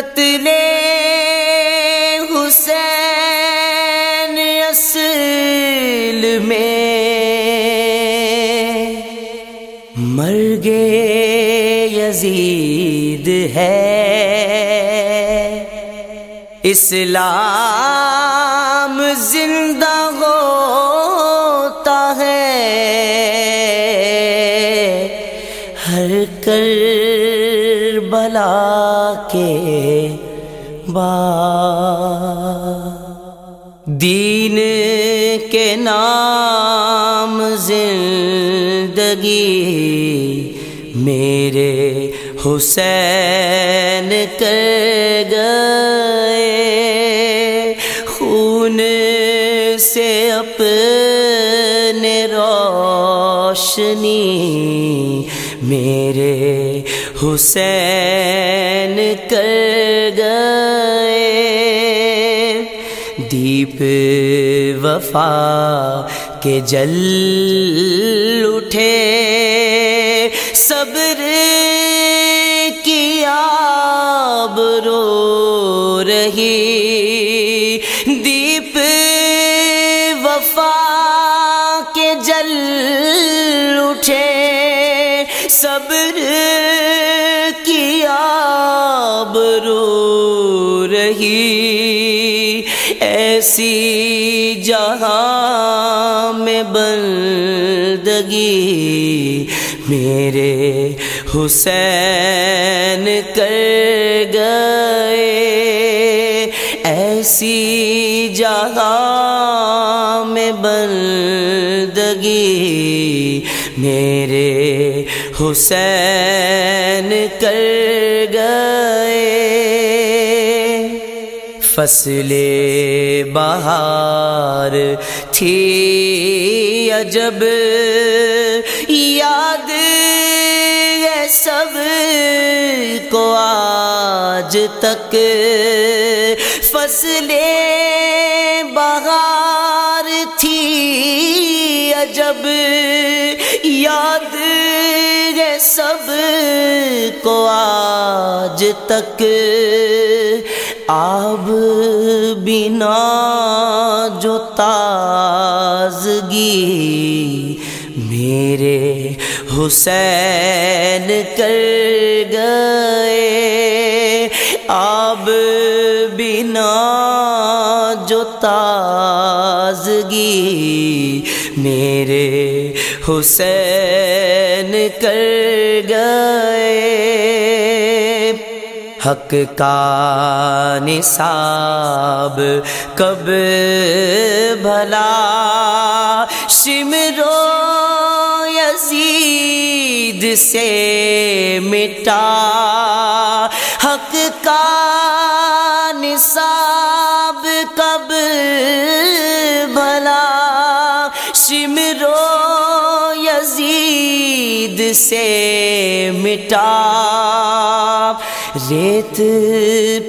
قتل حسین اصل میں مرگ یزید ہے۔ اسلام زندہ ہوتا ہے۔ ہر کر بلا کے با دین کے نام زندگی میرے حسین کر گئے خون سے اپنے روشنی میرے حسین کر گئے۔ دیپ وفا کے جل اٹھے۔ صبر کی آب رو رہی۔ دیپ آب رو رہی ایسی جہاں میں بندگی میرے حسین کر گئے ایسی جگہ میں بندگی میرے حسین کر گئے۔ فصل بہار تھی عجب۔ یاد ہے سب کو آج تک۔ فصل بہار تھی عجب۔ یاد ہے سب کو آج تک۔ آب بنا جو تازگی میرے حسین کر گئے۔ آب بنا جو تازگی میرے حسین کر گئے۔ حق کا نصاب کب بھلا۔ شمرو یزید سے مٹا۔ حق کا نصاب کب بھلا۔ شمرو یزید سے مٹا۔ ریت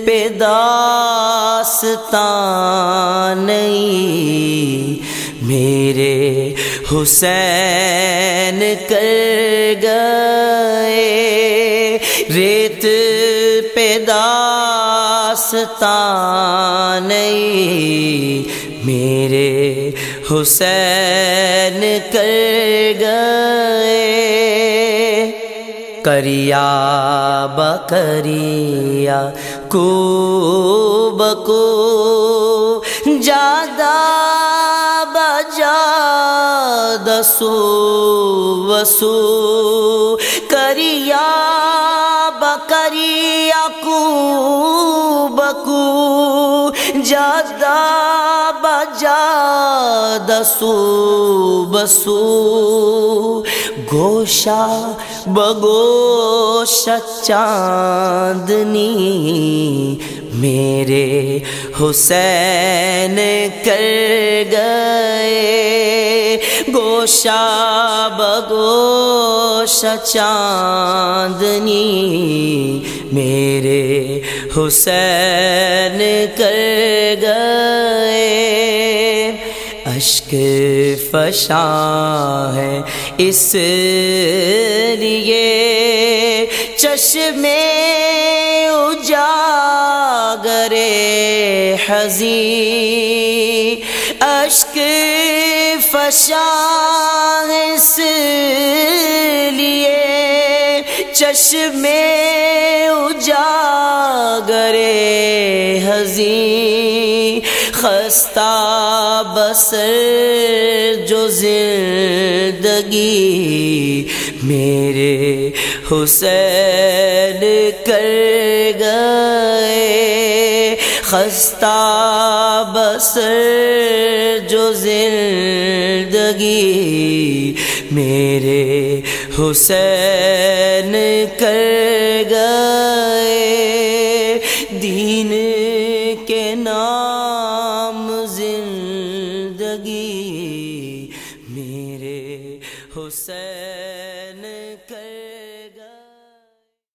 پہ داستان نہیں۔ میرے حسین کر گئے۔ ریت پہ داستان نہیں۔ میرے حسین کر گئے۔ کریا بکریا کو بکو جادہ بجا دسو وسو کریا بکریا کو بکو جادہ بجا دسو بسو گوشا بگوش چاندنی میرے حسین کر گئے۔ گوشا بگوش چاندنی میرے حسین کر گئے۔ اشک فشاں ہے۔ اس لیے چشمے اجا حزی۔ اشک فشاں اس لیے چشم اجاگر حزی۔ خستہ سر جو زندگی میرے حسین کر گئے۔ خستہ بسر جو زندگی میرے حسین کر گئے۔ دین کے نام